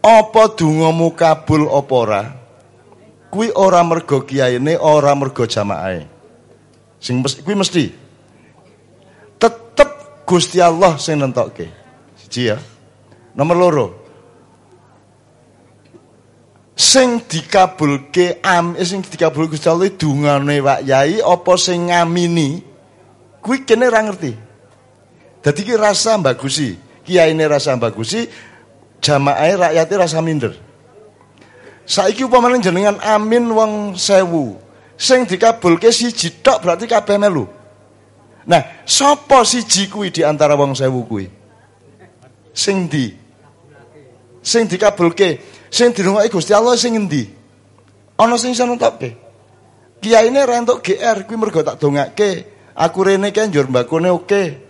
Apa dongamu kabul apa ora? Kuwi ora mergo kiyaine, ora mergo jamaahe. Sing kuwi mesti. Tetep Gusti Allah sing nentokke. Siji ya. Nomor loro. Sing dikabulke am eh, sing dikabul Gusti Allah dungane Pak Yai apa sing ngamini? Kuwi kene ora ngerti. Dadi ki rasa bagusi, kiyaine rasa bagusi, jamaah rakyatnya rasa minder. Saiki upamane jenengan amin wong sewu. Sing dikabulke siji tok berarti kabeh melu. Nah, sapa siji kuwi di antara wong sewu kuwi? Sing di sing dikabulke, sing dirungokke Gusti Allah sing endi? Ana sing iso nentokke. Kiyaine ra entuk GR kuwi mergo tak dongake. Aku rene kae njur mbakone oke.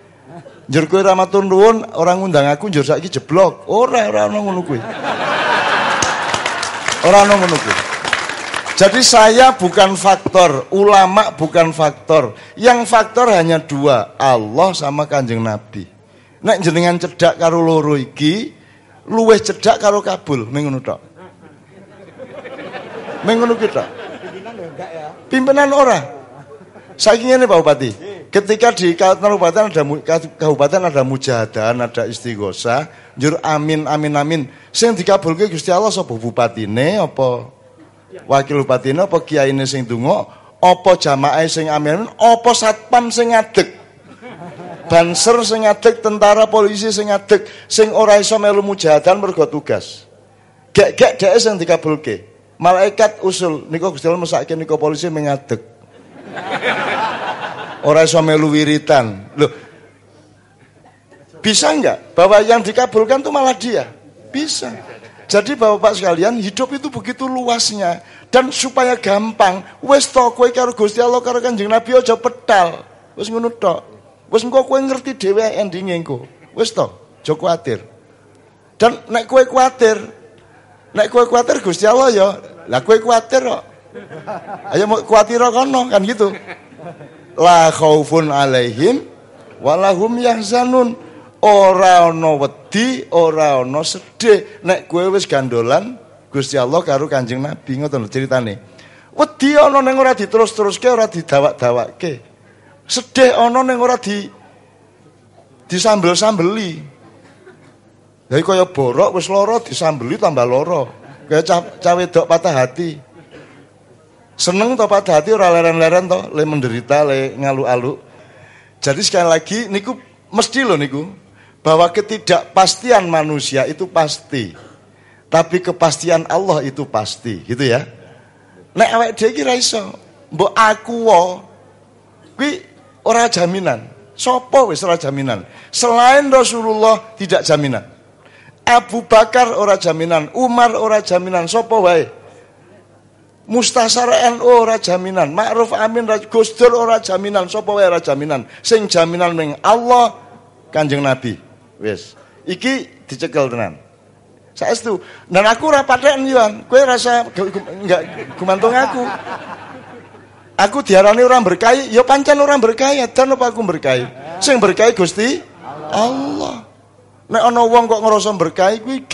Njur kowe ra matur nuwun, ora ngundang aku njur saiki jeblok. Ora, ora ono ngono kuwi. Ora ono ngono kuwi. Jadi saya bukan faktor, ulama bukan faktor. Yang faktor hanya dua, Allah sama Kanjeng Nabi. Nek jenengan cedak karo loro iki, luwih cedak karo kabul, mengono tok. Mengono ki tok. Pimpinan ora. Saiki ngene Pak Bupati. Ketika di kabupaten ada kabupaten ada mujahadah, ada istighosah, njur amin amin amin. Sing dikabulke Gusti Allah sapa bupatine apa wakil bupatine apa kiyaine sing donga, apa jamaah sing amin, apa satpam sing ngadeg. Banser sing ngadeg, tentara polisi sing ngadeg, sing ora iso melu mujahadan mergo tugas. Gek-gek dhek sing dikabulke. Malaikat usul niku Gusti Allah mesake niku polisi mengadeg. Ora iso melu wiritan. Loh. Bisa enggak bahwa yang dikabulkan itu malah dia? Bisa. Jadi Bapak sekalian, hidup itu begitu luasnya dan supaya gampang, wis to kowe karo Gusti Allah karo Kanjeng Nabi aja petal. Wis ngono tok. Wis engko kowe ngerti dhewe endinge engko. Wis to, aja kuwatir. Dan nek kowe kuwatir, nek kowe kuwatir Gusti Allah ya, lah kowe kuwatir kok. Ayo mau kuwatir kono kan gitu la khaufun alaihim walahum yahzanun. Ora ana wedi ora ana sedih nek kowe wis gandolan Gusti Allah karo Kanjeng Nabi ngoten ceritane. Wedi ana ning ora diterus-teruske ora didawak-dawakke. Sedih ana ning ora di disambel-sambeli. Jadi kaya borok wis lara disambeli tambah lara. Kaya cah wedok patah hati. Seneng to pada hati ora leren-leren to, le menderita, le ngalu-alu. Jadi sekali lagi niku mesti loh niku bahwa ketidakpastian manusia itu pasti. Tapi kepastian Allah itu pasti, gitu ya. Nek awake dhewe iki ra iso. Mbok aku wo ora jaminan. Sopo wis ora jaminan. Selain Rasulullah tidak jaminan. Abu Bakar ora jaminan, Umar ora jaminan, sopo wae. Mustasar NU ora jaminan, Ma'ruf Amin Gus Dur ora jaminan, sapa wae ora jaminan. Sing jaminan ning Allah Kanjeng Nabi. Wis. Iki dicekel tenan. Saestu. Dan aku ora paten yo, kowe rasa enggak gumantung aku. Aku diarani orang berkahi, ya pancen orang berkahi, dan apa aku berkahi? Sing berkahi Gusti Allah. Nek ana wong kok ngerasa berkahi kuwi